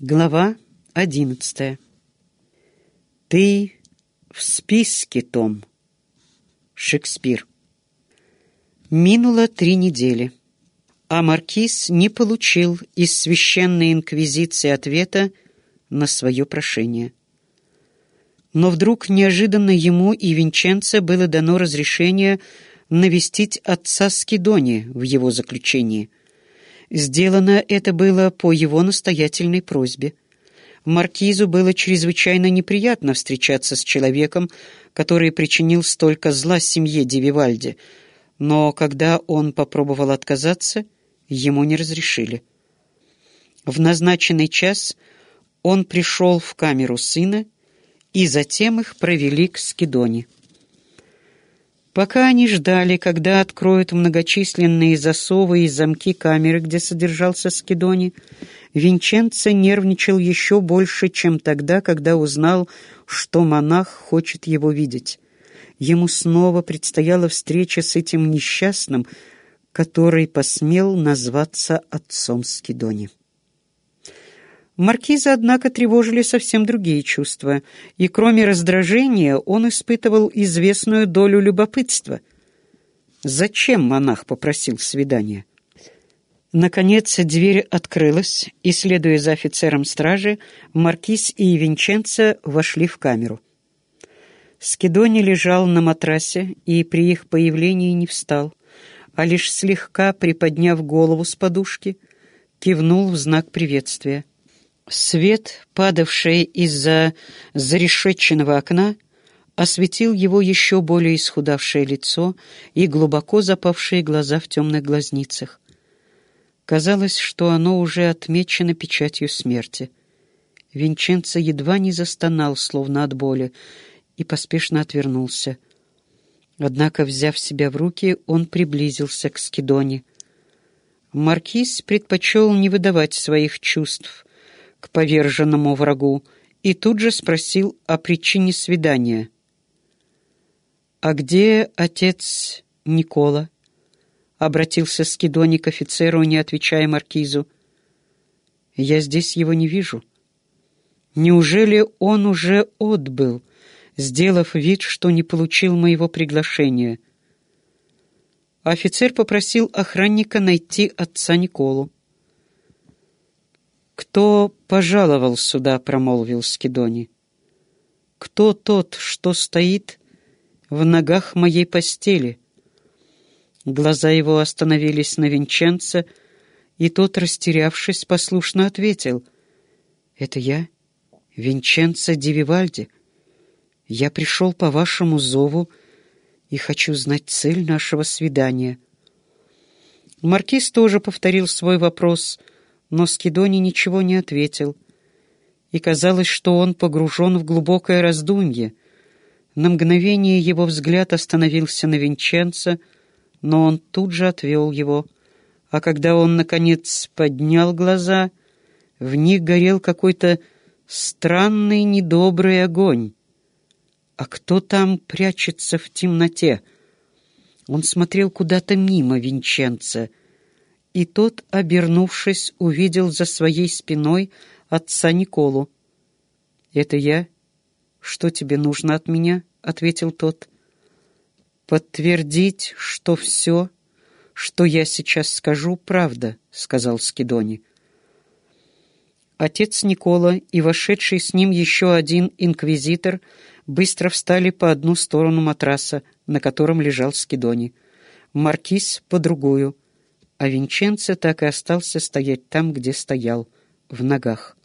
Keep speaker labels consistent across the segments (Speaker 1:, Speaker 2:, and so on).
Speaker 1: Глава одиннадцатая. Ты в списке, Том. Шекспир. Минуло три недели, а Маркиз не получил из священной инквизиции ответа на свое прошение. Но вдруг неожиданно ему и Винченце было дано разрешение навестить отца Скидони в его заключении. Сделано это было по его настоятельной просьбе. Маркизу было чрезвычайно неприятно встречаться с человеком, который причинил столько зла семье Дививальди, но когда он попробовал отказаться, ему не разрешили. В назначенный час он пришел в камеру сына, и затем их провели к Скидоне. Пока они ждали, когда откроют многочисленные засовы и замки камеры, где содержался Скидони, Винченцо нервничал еще больше, чем тогда, когда узнал, что монах хочет его видеть. Ему снова предстояла встреча с этим несчастным, который посмел назваться отцом Скидони. Маркиза, однако, тревожили совсем другие чувства, и кроме раздражения он испытывал известную долю любопытства. Зачем монах попросил свидания? Наконец дверь открылась, и, следуя за офицером стражи, Маркиз и Винченцо вошли в камеру. Скидони лежал на матрасе и при их появлении не встал, а лишь слегка приподняв голову с подушки, кивнул в знак приветствия. Свет, падавший из-за зарешетченного окна, осветил его еще более исхудавшее лицо и глубоко запавшие глаза в темных глазницах. Казалось, что оно уже отмечено печатью смерти. Винченцо едва не застонал, словно от боли, и поспешно отвернулся. Однако, взяв себя в руки, он приблизился к Скидоне. Маркиз предпочел не выдавать своих чувств, к поверженному врагу и тут же спросил о причине свидания. «А где отец Никола?» — обратился Скидони к офицеру, не отвечая маркизу. «Я здесь его не вижу. Неужели он уже отбыл, сделав вид, что не получил моего приглашения?» Офицер попросил охранника найти отца Николу. «Кто пожаловал сюда?» — промолвил Скидони. «Кто тот, что стоит в ногах моей постели?» Глаза его остановились на Винченце, и тот, растерявшись, послушно ответил. «Это я, Винченцо Дививальди. Я пришел по вашему зову и хочу знать цель нашего свидания». Маркиз тоже повторил свой вопрос — но Скидони ничего не ответил, и казалось, что он погружен в глубокое раздумье. На мгновение его взгляд остановился на Винченце, но он тут же отвел его, а когда он, наконец, поднял глаза, в них горел какой-то странный недобрый огонь. А кто там прячется в темноте? Он смотрел куда-то мимо Винченца — и тот, обернувшись, увидел за своей спиной отца Николу. «Это я? Что тебе нужно от меня?» — ответил тот. «Подтвердить, что все, что я сейчас скажу, правда», — сказал Скидони. Отец Никола и вошедший с ним еще один инквизитор быстро встали по одну сторону матраса, на котором лежал Скидони. Маркиз — по другую — а Винченцо так и остался стоять там, где стоял, в ногах.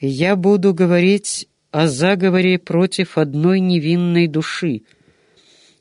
Speaker 1: «Я буду говорить о заговоре против одной невинной души,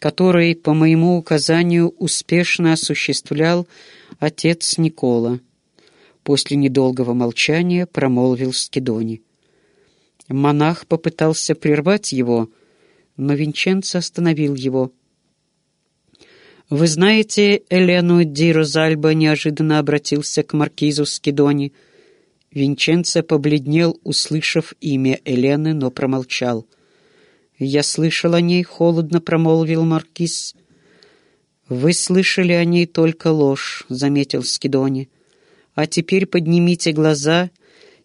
Speaker 1: который, по моему указанию, успешно осуществлял отец Никола». После недолгого молчания промолвил Скидони. Монах попытался прервать его, но Винченцо остановил его — «Вы знаете Элену Ди Розальбо?» — неожиданно обратился к маркизу Скидони. Винченцо побледнел, услышав имя Элены, но промолчал. «Я слышал о ней», — холодно промолвил маркиз. «Вы слышали о ней только ложь», — заметил Скидони. «А теперь поднимите глаза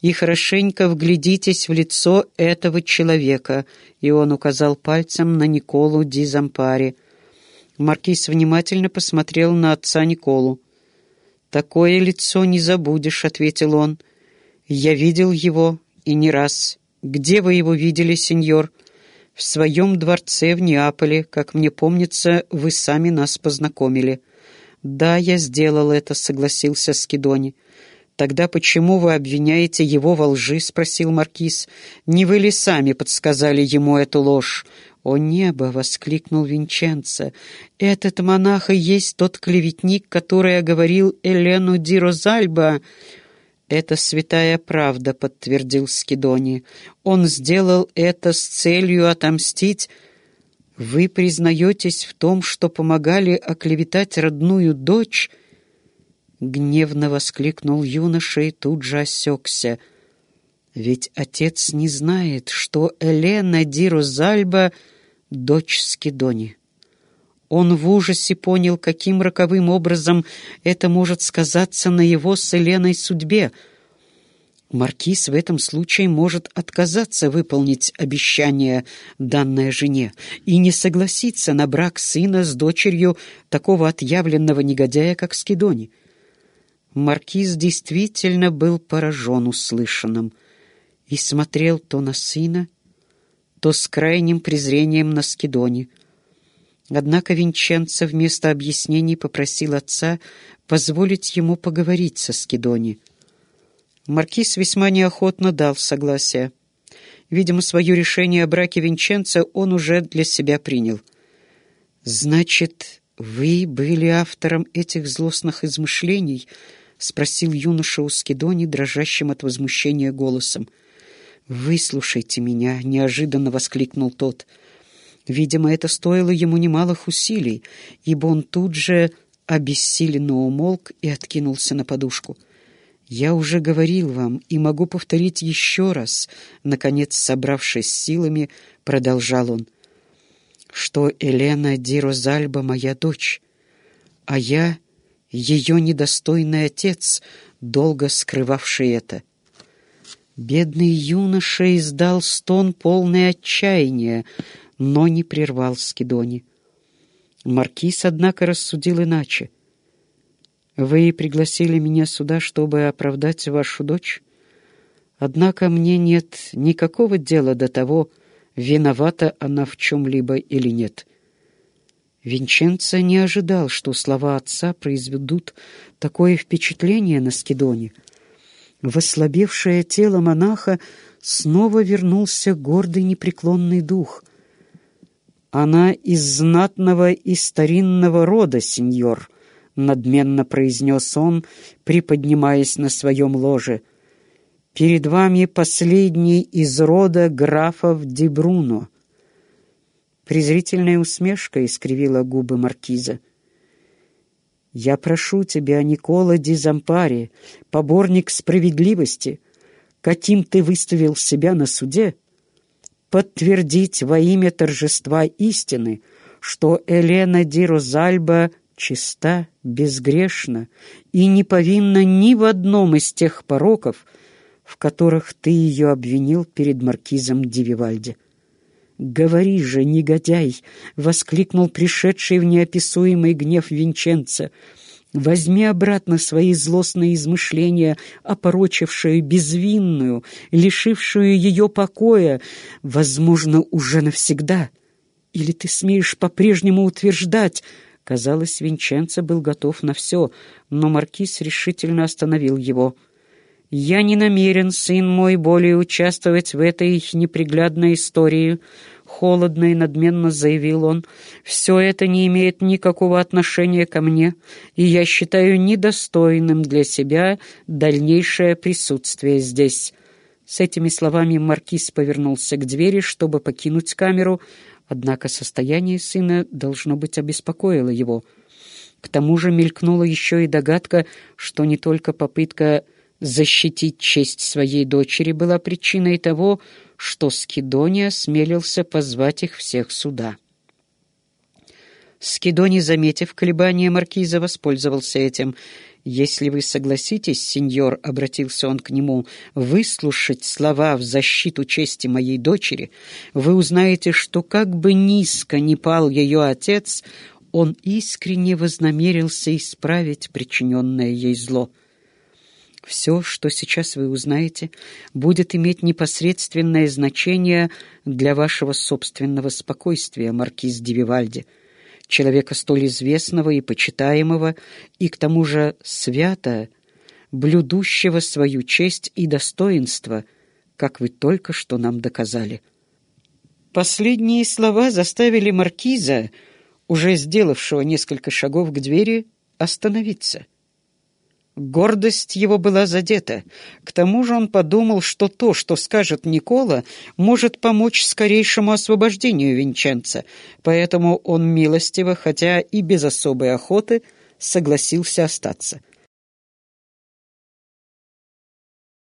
Speaker 1: и хорошенько вглядитесь в лицо этого человека», и он указал пальцем на Николу Ди Зампари. Маркиз внимательно посмотрел на отца Николу. «Такое лицо не забудешь», — ответил он. «Я видел его, и не раз. Где вы его видели, сеньор?» «В своем дворце в Неаполе, как мне помнится, вы сами нас познакомили». «Да, я сделал это», — согласился Скидони. «Тогда почему вы обвиняете его во лжи?» — спросил Маркиз. «Не вы ли сами подсказали ему эту ложь?» «О небо!» — воскликнул Винченцо. «Этот монах и есть тот клеветник, который оговорил Элену Ди Розальба». «Это святая правда», — подтвердил Скидони. «Он сделал это с целью отомстить...» «Вы признаетесь в том, что помогали оклеветать родную дочь?» Гневно воскликнул юноша и тут же осекся. Ведь отец не знает, что Элена Ди Розальба — дочь Скидони. Он в ужасе понял, каким роковым образом это может сказаться на его с Еленой судьбе. Маркиз в этом случае может отказаться выполнить обещание, данное жене, и не согласиться на брак сына с дочерью такого отъявленного негодяя, как Скидони. Маркиз действительно был поражен услышанным и смотрел то на сына, то с крайним презрением на Скидони. Однако Винченцо вместо объяснений попросил отца позволить ему поговорить со Скидони. Маркиз весьма неохотно дал согласие. Видимо, свое решение о браке Винченцо он уже для себя принял. «Значит, вы были автором этих злостных измышлений?» — спросил юноша у Скидони, дрожащим от возмущения голосом. «Выслушайте меня!» — неожиданно воскликнул тот. Видимо, это стоило ему немалых усилий, ибо он тут же обессиленно умолк и откинулся на подушку. «Я уже говорил вам и могу повторить еще раз», — наконец, собравшись силами, продолжал он, «что Елена Ди Розальба моя дочь, а я ее недостойный отец, долго скрывавший это. Бедный юноша издал стон полный отчаяния, но не прервал Скидони. Маркиз, однако, рассудил иначе. «Вы пригласили меня сюда, чтобы оправдать вашу дочь? Однако мне нет никакого дела до того, виновата она в чем-либо или нет». Винченцо не ожидал, что слова отца произведут такое впечатление на Скидоне. В ослабевшее тело монаха снова вернулся гордый непреклонный дух. «Она из знатного и старинного рода, сеньор», — надменно произнес он, приподнимаясь на своем ложе. «Перед вами последний из рода графов Дебруно». Презрительная усмешка искривила губы маркиза. «Я прошу тебя, Никола Ди Зампари, поборник справедливости, каким ты выставил себя на суде, подтвердить во имя торжества истины, что Елена Ди Розальба чиста, безгрешна и не повинна ни в одном из тех пороков, в которых ты ее обвинил перед маркизом Ди Вивальди. «Говори же, негодяй!» — воскликнул пришедший в неописуемый гнев Винченца. «Возьми обратно свои злостные измышления, опорочившие безвинную, лишившую ее покоя, возможно, уже навсегда. Или ты смеешь по-прежнему утверждать...» Казалось, Винченцо был готов на все, но маркиз решительно остановил его — «Я не намерен, сын мой, более участвовать в этой неприглядной истории», — холодно и надменно заявил он. «Все это не имеет никакого отношения ко мне, и я считаю недостойным для себя дальнейшее присутствие здесь». С этими словами маркиз повернулся к двери, чтобы покинуть камеру, однако состояние сына, должно быть, обеспокоило его. К тому же мелькнула еще и догадка, что не только попытка защитить честь своей дочери была причиной того, что Скидония осмелился позвать их всех сюда. Скидони, заметив колебания маркиза, воспользовался этим. «Если вы согласитесь, сеньор», — обратился он к нему, — «выслушать слова в защиту чести моей дочери, вы узнаете, что как бы низко ни пал ее отец, он искренне вознамерился исправить причиненное ей зло». Все, что сейчас вы узнаете, будет иметь непосредственное значение для вашего собственного спокойствия, маркиз Дививальди человека столь известного и почитаемого, и к тому же свято, блюдущего свою честь и достоинство, как вы только что нам доказали. Последние слова заставили маркиза, уже сделавшего несколько шагов к двери, остановиться. Гордость его была задета. К тому же он подумал, что то, что скажет Никола, может помочь скорейшему освобождению Винченца, поэтому он милостиво, хотя и без особой охоты, согласился остаться.